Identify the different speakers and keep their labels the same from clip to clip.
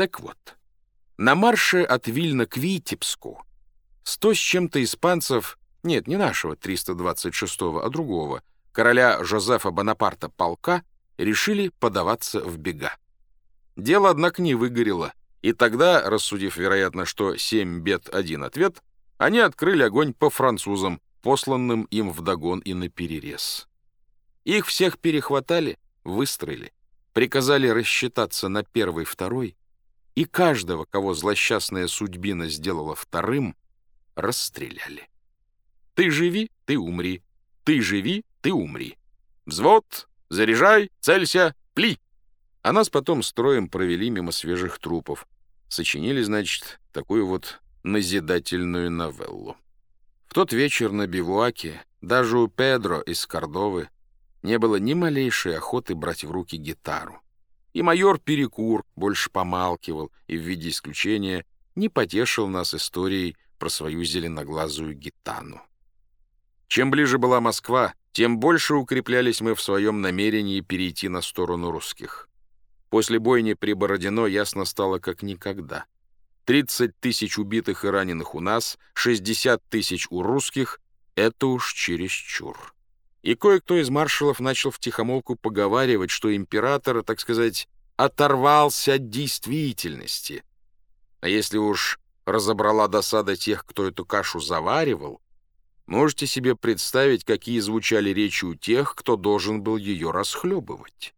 Speaker 1: Так вот, на марше от Вильна к Витебску сто с чем-то испанцев, нет, не нашего 326-го, а другого, короля Жозефа Бонапарта полка, решили подаваться в бега. Дело, однако, не выгорело, и тогда, рассудив, вероятно, что семь бед — один ответ, они открыли огонь по французам, посланным им вдогон и наперерез. Их всех перехватали, выстроили, приказали рассчитаться на первый-второй, и каждого, кого злосчастная судьбина сделала вторым, расстреляли. Ты живи, ты умри. Ты живи, ты умри. Взвод, заряжай, целься, пли. А нас потом строем провели мимо свежих трупов. Сочинили, значит, такую вот назидательную новеллу. В тот вечер на бивуаке даже у Педро из Кордовы не было ни малейшей охоты брать в руки гитару. И майор Перекур больше помалкивал и в виде исключения не потешил нас историей про свою зеленоглазую гитану. Чем ближе была Москва, тем больше укреплялись мы в своем намерении перейти на сторону русских. После бойни при Бородино ясно стало как никогда. 30 тысяч убитых и раненых у нас, 60 тысяч у русских — это уж чересчур. И кое-кто из маршалов начал втихомолку поговаривать, что император, так сказать, оторвался от действительности. А если уж разобрала досада тех, кто эту кашу заваривал, можете себе представить, какие звучали речи у тех, кто должен был ее расхлебывать.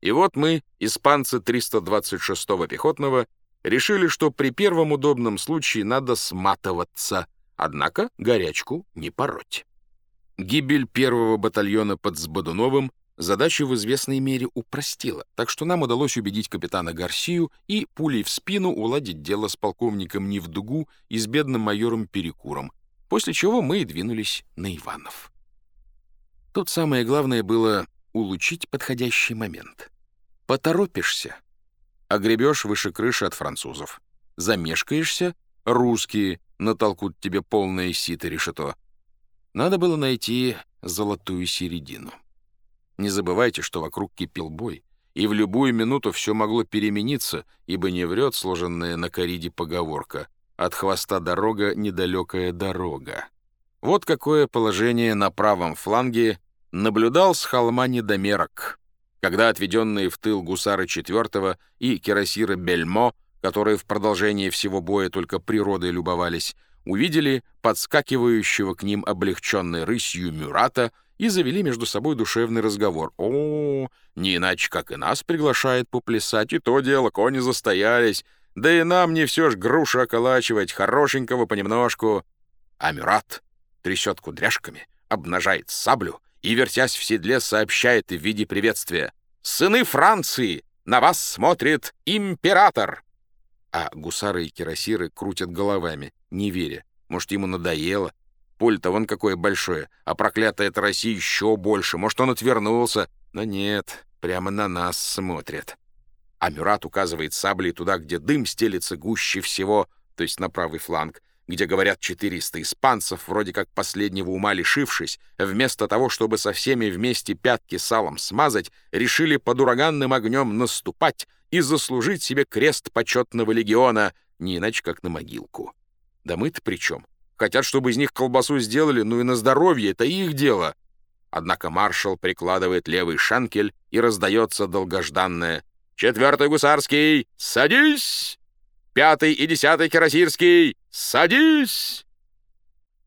Speaker 1: И вот мы, испанцы 326-го пехотного, решили, что при первом удобном случае надо сматываться, однако горячку не пороть. Гибель первого батальона под Сбодуновым задачу в известной мере упростила, так что нам удалось убедить капитана Гарсию и пулей в спину уладить дело с полковником Невдугу и с бедным майором Перекуром, после чего мы и двинулись на Иванов. Тут самое главное было улучшить подходящий момент. Поторопишься, огребешь выше крыши от французов. Замешкаешься, русские натолкут тебе полное сито решето — надо было найти золотую середину. Не забывайте, что вокруг кипел бой, и в любую минуту все могло перемениться, ибо не врет сложенная на кориде поговорка «От хвоста дорога, недалекая дорога». Вот какое положение на правом фланге наблюдал с холма недомерок, когда отведенные в тыл гусары 4 и кирасиры Бельмо, которые в продолжении всего боя только природой любовались, увидели подскакивающего к ним облегченной рысью Мюрата и завели между собой душевный разговор. «О, не иначе, как и нас приглашает поплясать, и то дело, кони застоялись, да и нам не все ж груша околачивать, хорошенького понемножку». А Мюрат трясет кудряшками, обнажает саблю и, вертясь в седле, сообщает в виде приветствия. «Сыны Франции! На вас смотрит император!» А гусары и кирасиры крутят головами, не веря. Может, ему надоело? Поле-то вон какое большое, а проклятая эта Россия еще больше. Может, он отвернулся? Но нет, прямо на нас смотрят. А Мюрат указывает саблей туда, где дым стелится гуще всего, то есть на правый фланг, где, говорят, 400 испанцев, вроде как последнего ума лишившись, вместо того, чтобы со всеми вместе пятки салом смазать, решили под ураганным огнем наступать и заслужить себе крест почетного легиона, не иначе как на могилку. Да мы-то при чем? Хотят, чтобы из них колбасу сделали, ну и на здоровье, это их дело. Однако маршал прикладывает левый шанкель и раздается долгожданное «Четвертый гусарский, садись! Пятый и десятый кирасирский, садись!»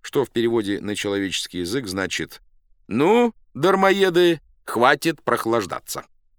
Speaker 1: Что в переводе на человеческий язык значит «Ну, дармоеды, хватит прохлаждаться».